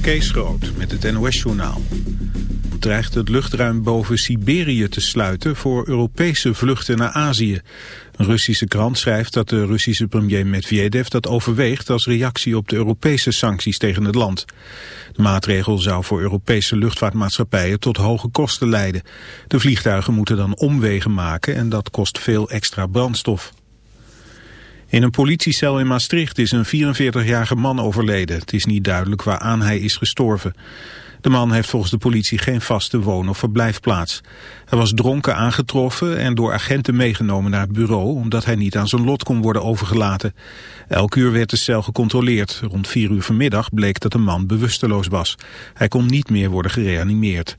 Kees Groot met het NOS-journaal. dreigt het luchtruim boven Siberië te sluiten voor Europese vluchten naar Azië. Een Russische krant schrijft dat de Russische premier Medvedev dat overweegt als reactie op de Europese sancties tegen het land. De maatregel zou voor Europese luchtvaartmaatschappijen tot hoge kosten leiden. De vliegtuigen moeten dan omwegen maken en dat kost veel extra brandstof. In een politiecel in Maastricht is een 44-jarige man overleden. Het is niet duidelijk waaraan hij is gestorven. De man heeft volgens de politie geen vaste woon- of verblijfplaats. Hij was dronken aangetroffen en door agenten meegenomen naar het bureau... omdat hij niet aan zijn lot kon worden overgelaten. Elk uur werd de cel gecontroleerd. Rond vier uur vanmiddag bleek dat de man bewusteloos was. Hij kon niet meer worden gereanimeerd.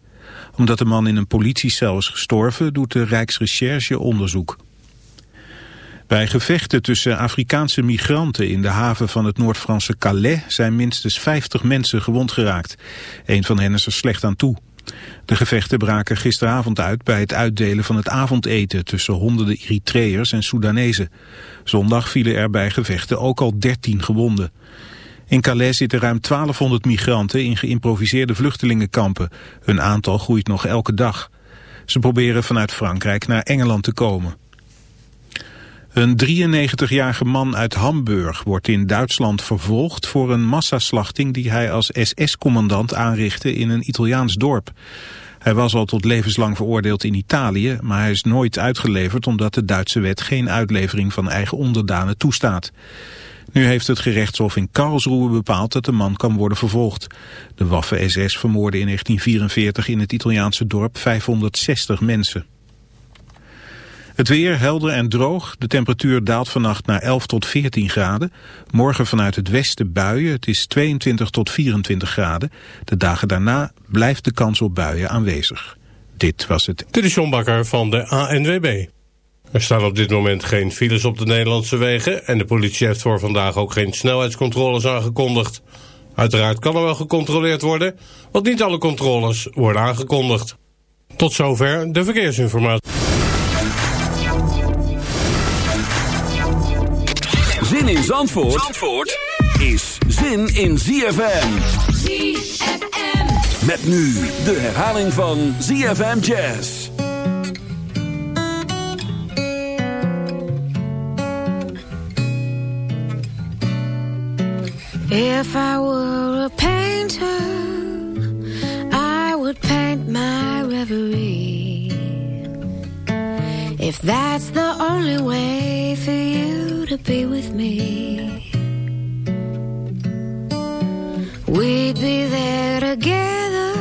Omdat de man in een politiecel is gestorven... doet de Rijksrecherche onderzoek. Bij gevechten tussen Afrikaanse migranten in de haven van het Noord-Franse Calais zijn minstens 50 mensen gewond geraakt. Een van hen is er slecht aan toe. De gevechten braken gisteravond uit bij het uitdelen van het avondeten tussen honderden Eritreërs en Soedanezen. Zondag vielen er bij gevechten ook al 13 gewonden. In Calais zitten ruim 1200 migranten in geïmproviseerde vluchtelingenkampen. Hun aantal groeit nog elke dag. Ze proberen vanuit Frankrijk naar Engeland te komen. Een 93-jarige man uit Hamburg wordt in Duitsland vervolgd voor een massaslachting die hij als SS-commandant aanrichtte in een Italiaans dorp. Hij was al tot levenslang veroordeeld in Italië, maar hij is nooit uitgeleverd omdat de Duitse wet geen uitlevering van eigen onderdanen toestaat. Nu heeft het gerechtshof in Karlsruhe bepaald dat de man kan worden vervolgd. De Waffen-SS vermoorde in 1944 in het Italiaanse dorp 560 mensen. Het weer helder en droog. De temperatuur daalt vannacht naar 11 tot 14 graden. Morgen vanuit het westen buien. Het is 22 tot 24 graden. De dagen daarna blijft de kans op buien aanwezig. Dit was het. Dit is John Bakker van de ANWB. Er staan op dit moment geen files op de Nederlandse wegen... en de politie heeft voor vandaag ook geen snelheidscontroles aangekondigd. Uiteraard kan er wel gecontroleerd worden... want niet alle controles worden aangekondigd. Tot zover de verkeersinformatie. In Zandvoort, Zandvoort is zin in ZFM. ZFM. Met nu de herhaling van ZFM Jazz. If I were a painter, I would paint my reverie. If that's the only way for you to be with me. We'd be there together,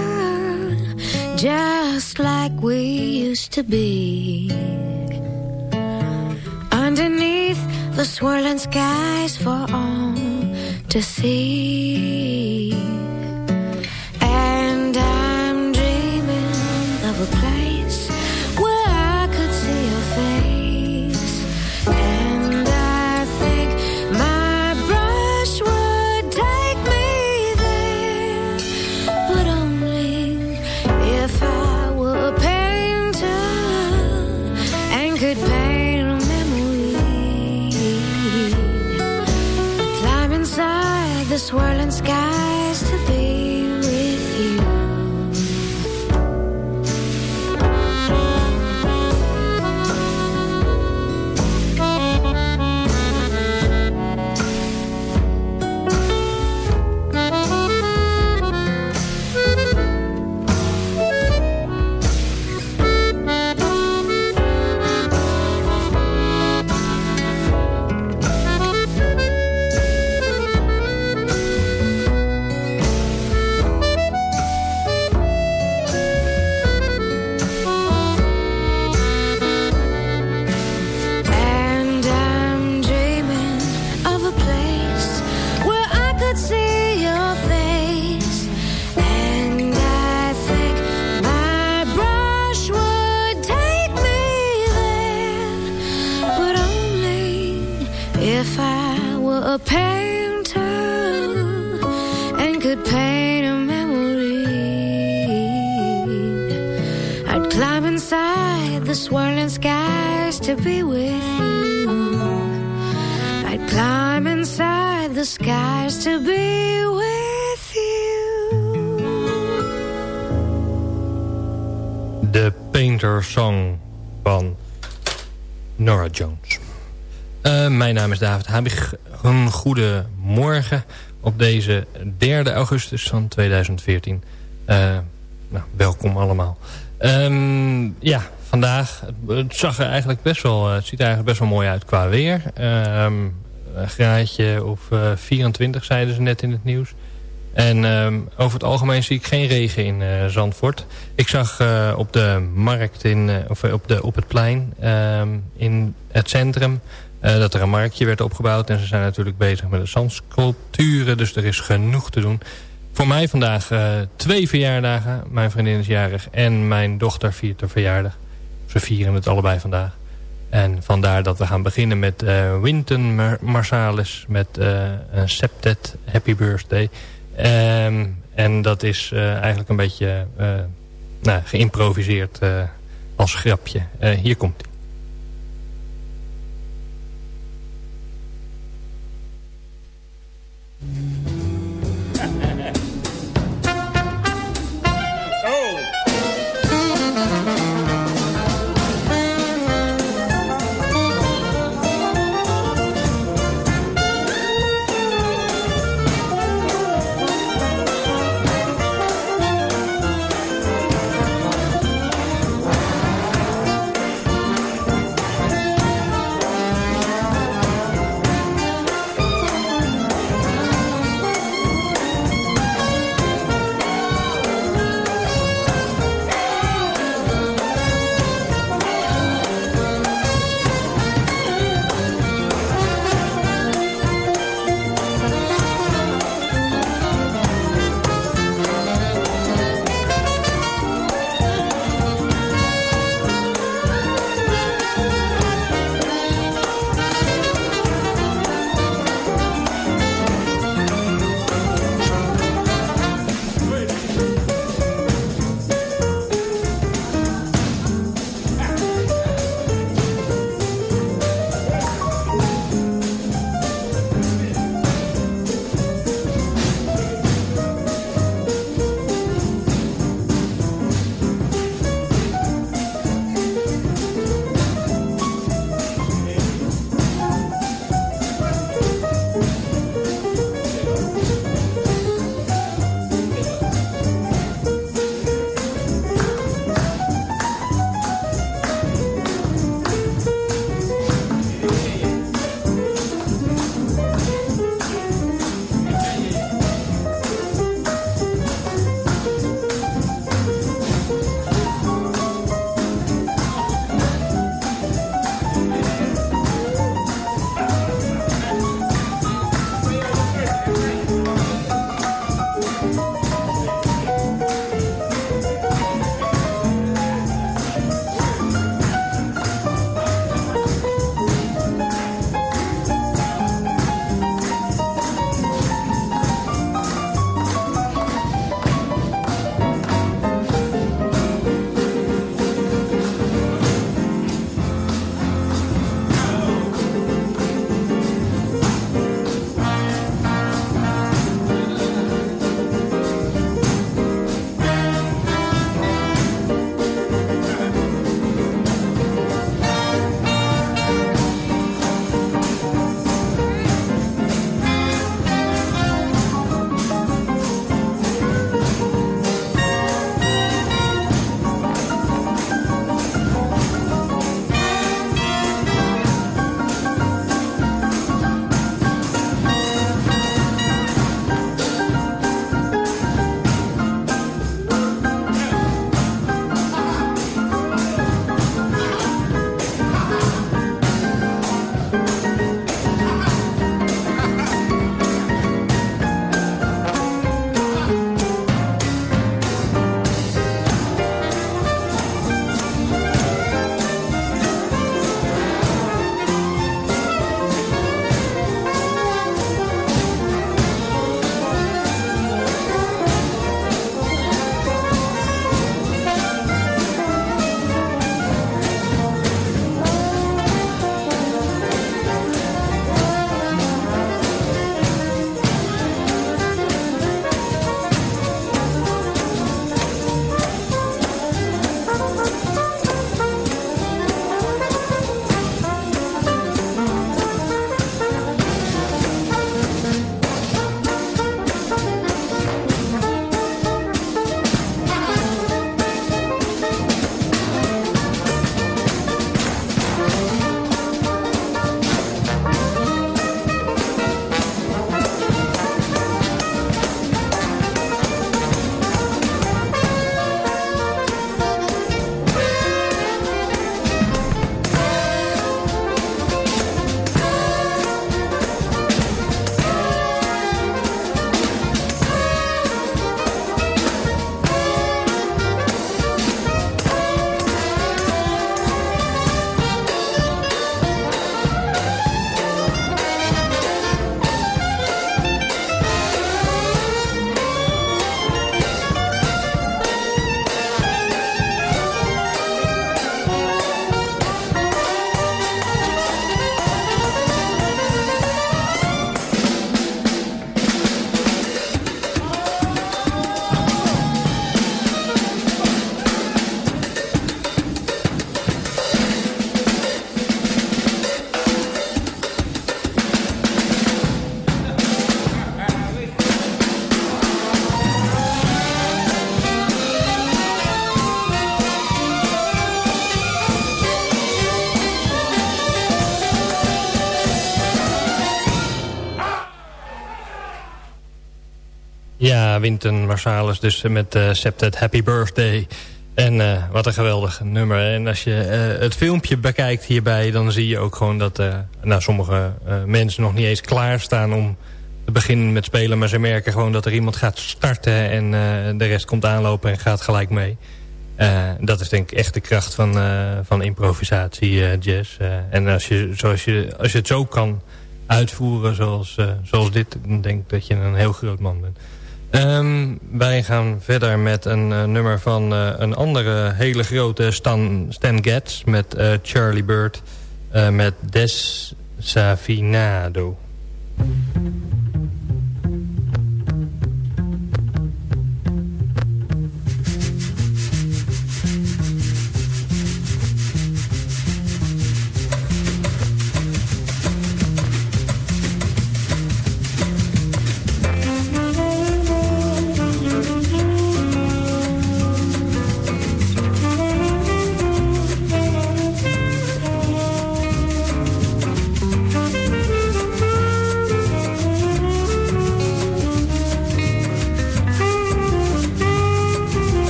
just like we used to be. Underneath the swirling skies for all to see. Swirling skies to be with you. De Painter Song van Nora Jones. Eh, mijn naam is David Habig. Een goede morgen op deze 3 augustus van 2014. Eh, nou, welkom allemaal. Ehm, ja, vandaag. Het, zag er eigenlijk best wel, eh, het ziet er eigenlijk best wel mooi uit qua weer. Um, een graadje of uh, 24 zeiden ze net in het nieuws. En um, over het algemeen zie ik geen regen in uh, Zandvoort. Ik zag op de markt, in, of op, de, op het plein um, in het centrum... dat er een marktje werd opgebouwd. En ze zijn natuurlijk bezig met de zandsculpturen. Dus er is genoeg te doen. Voor mij vandaag twee verjaardagen. Mijn vriendin is jarig en mijn dochter viert haar verjaardag. Ze vieren het allebei vandaag. En vandaar dat we gaan beginnen met uh, Winton Marsalis met eh, een septet Happy Birthday. Ehm, en dat is eh, eigenlijk een beetje nou, geïmproviseerd als grapje. hier komt hij. Winton Marsalis dus met uh, Septet Happy Birthday. En uh, wat een geweldig nummer. En als je uh, het filmpje bekijkt hierbij... dan zie je ook gewoon dat nou, sommige mensen nog niet eens klaarstaan... om te beginnen met spelen. Maar ze merken gewoon dat er iemand gaat starten... en de rest komt aanlopen en gaat gelijk mee. dat is denk ik echt de kracht van, van improvisatie jazz. en als je, zoals je, als je het zo kan uitvoeren zoals, zoals dit... dan denk ik dat je een heel groot man bent. Um, wij gaan verder met een uh, nummer van uh, een andere hele grote Stan, Stan Getz... met uh, Charlie Bird met Desafinado.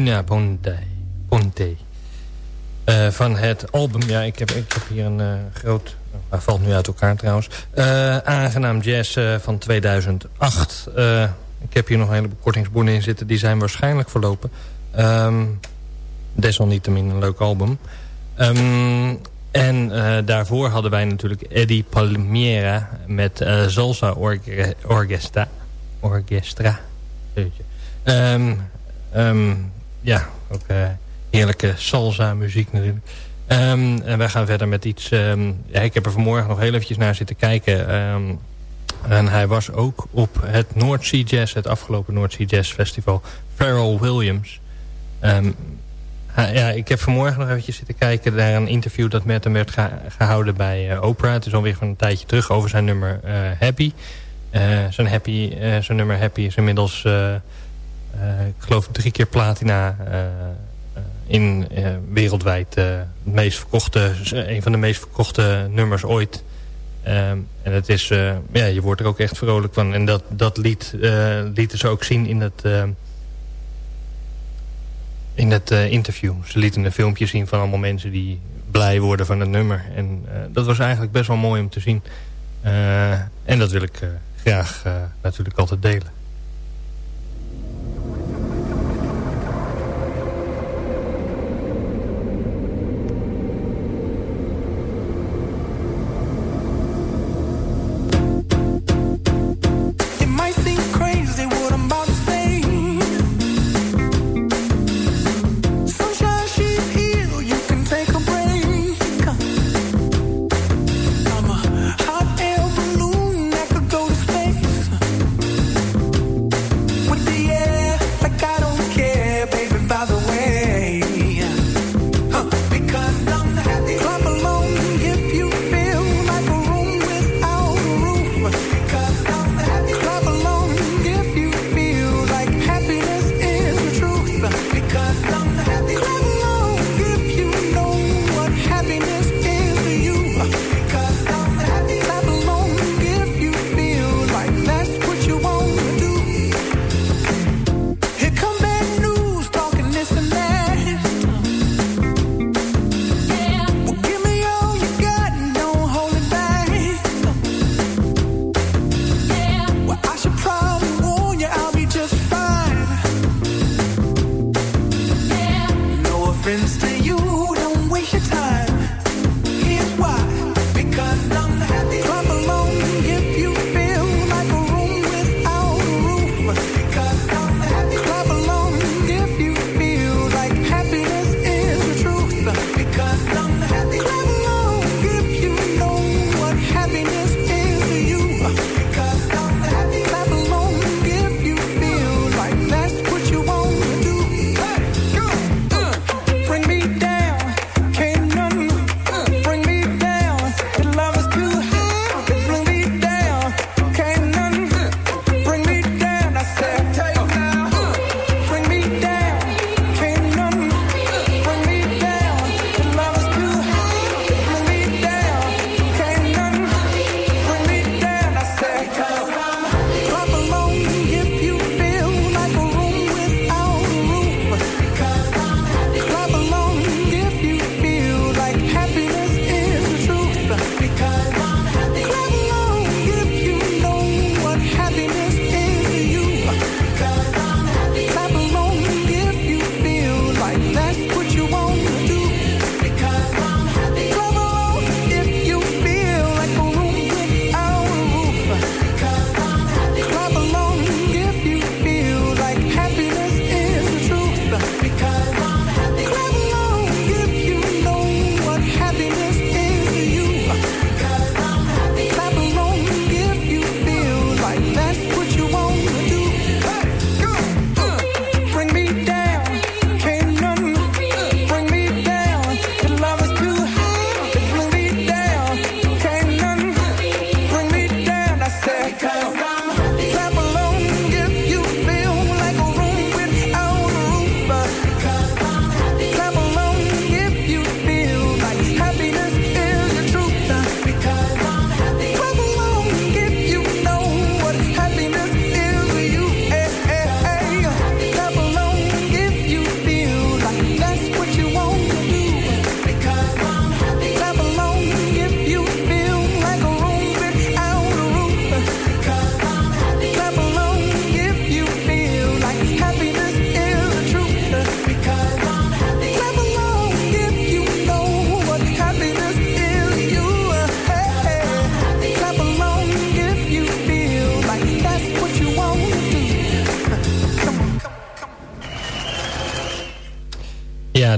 Una Ponte. Uh, van het album, ja, ik heb, ik heb hier een uh, groot... Hij valt nu uit elkaar trouwens. Uh, aangenaam Jazz van 2008. ik heb hier nog een hele kortingsbonnen in zitten. Die zijn waarschijnlijk verlopen. Um, desalniettemin een leuk album. Um, en daarvoor hadden wij natuurlijk Eddie Palmiera met Salsa Orchestra. Orchestra. Um, ja, ook uh, heerlijke salsa muziek natuurlijk. Um, en wij gaan verder met iets... ja, ik heb er vanmorgen nog heel eventjes naar zitten kijken. en hij was ook op het North Sea Jazz, het afgelopen North Sea Jazz Festival. Pharrell Williams. ja, ik heb vanmorgen nog eventjes zitten kijken naar een interview dat met hem werd gehouden bij uh, Oprah. Het is alweer van een tijdje terug over zijn nummer uh, Happy. zijn, happy zijn nummer Happy is inmiddels eh, ik geloof drie keer platina eh, eh, in wereldwijd het meest verkochte, een van de meest verkochte nummers ooit. Um, en het is, ja, je wordt er ook echt vrolijk van. En dat, dat liet, uh, lieten ze ook zien in het, in het interview. Ze lieten een filmpje zien van allemaal mensen die blij worden van het nummer. En dat was eigenlijk best wel mooi om te zien. en dat wil ik graag natuurlijk altijd delen. friends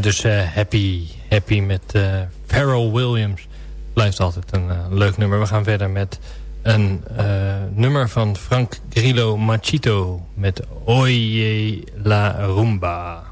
dus uh, happy, happy met uh, Pharrell Williams. Blijft altijd een uh, leuk nummer. We gaan verder met een nummer van Frank Grillo Machito met Oye la Rumba.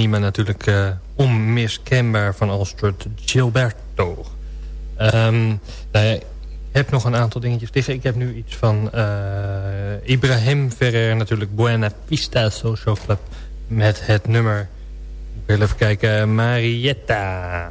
Ipanema natuurlijk eh, onmiskenbaar van Alstred Gilberto. Ehm, nou ik heb nog een aantal dingetjes liggen. Ik heb nu iets van eh, Ibrahim Ferrer natuurlijk Buena Vista Social Club met het nummer, ik wil even kijken, Marietta.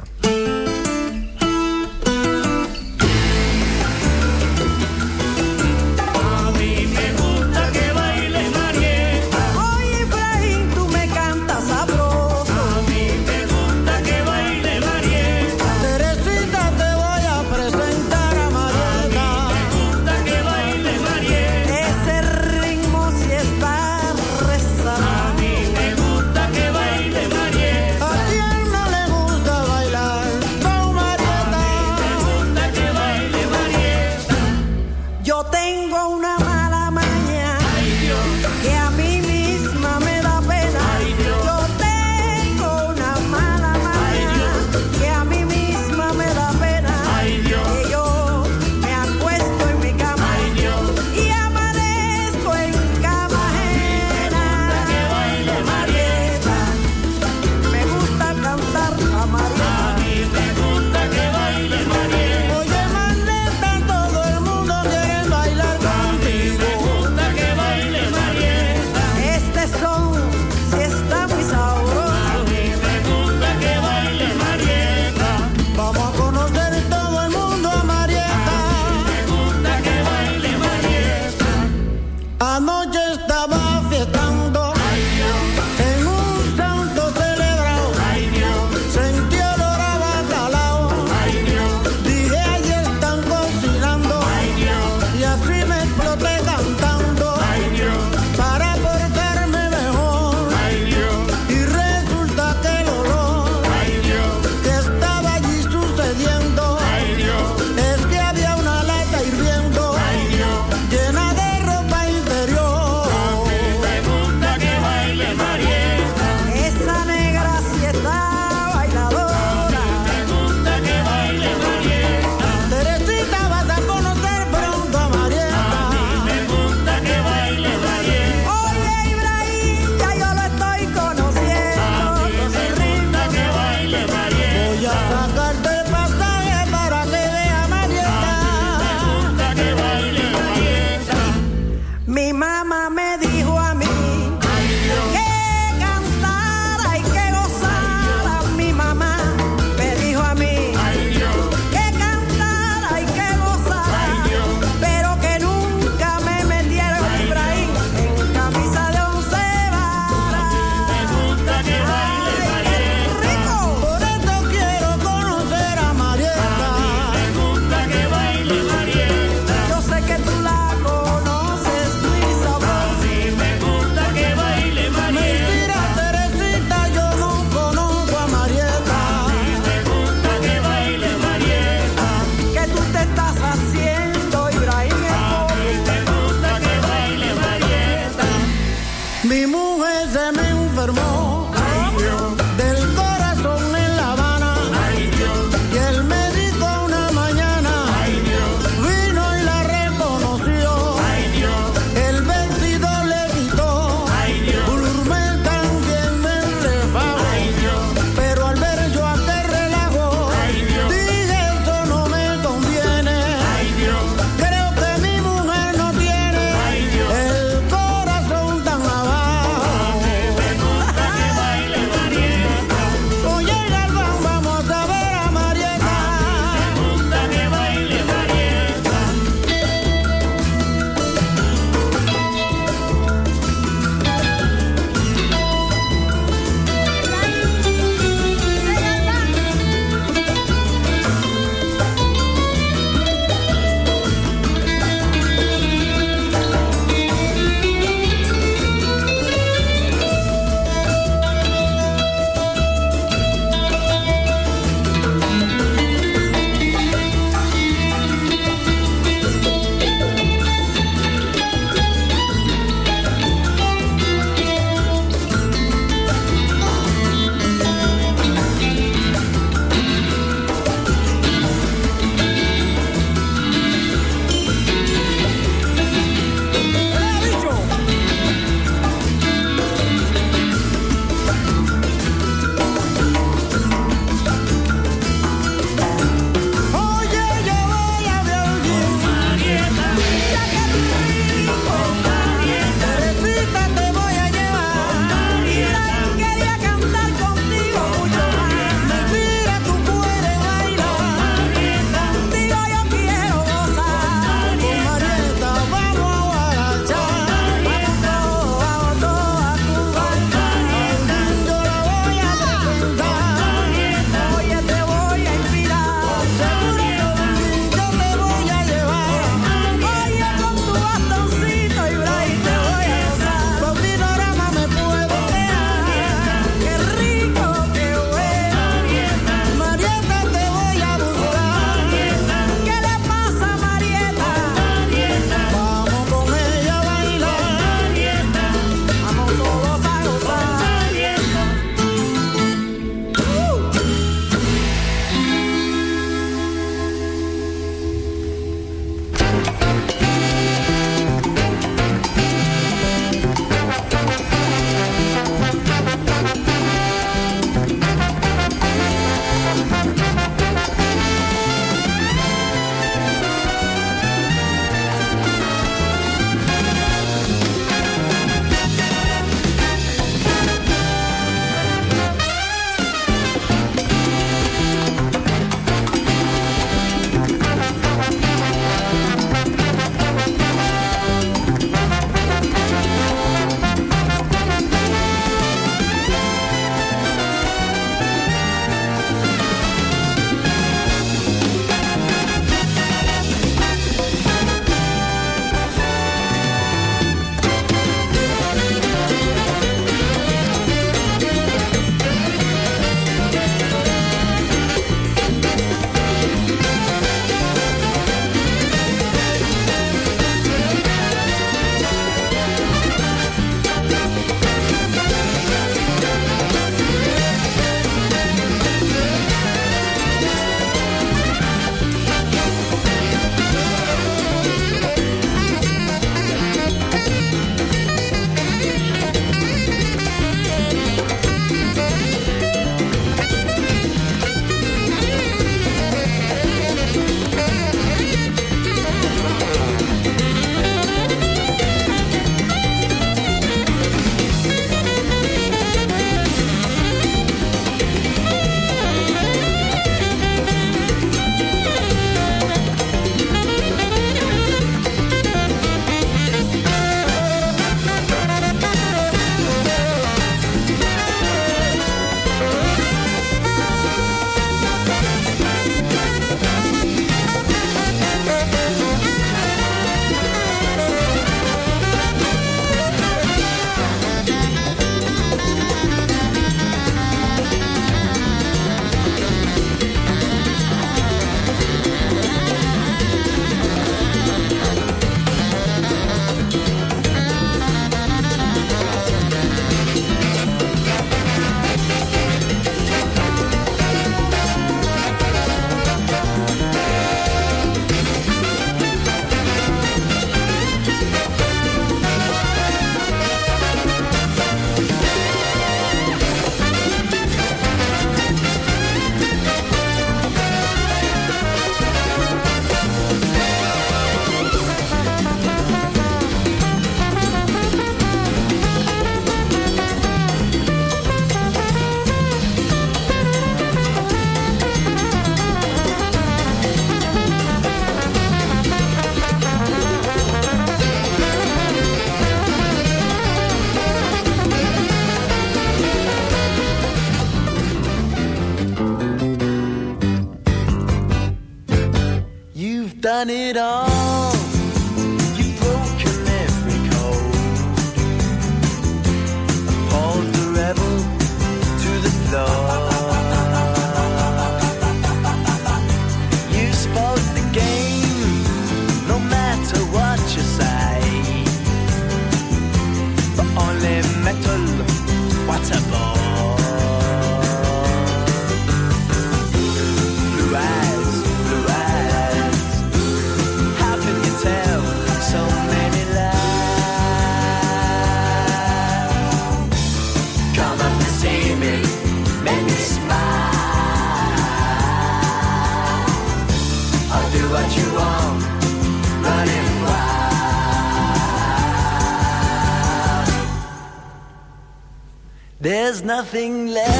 nothing left.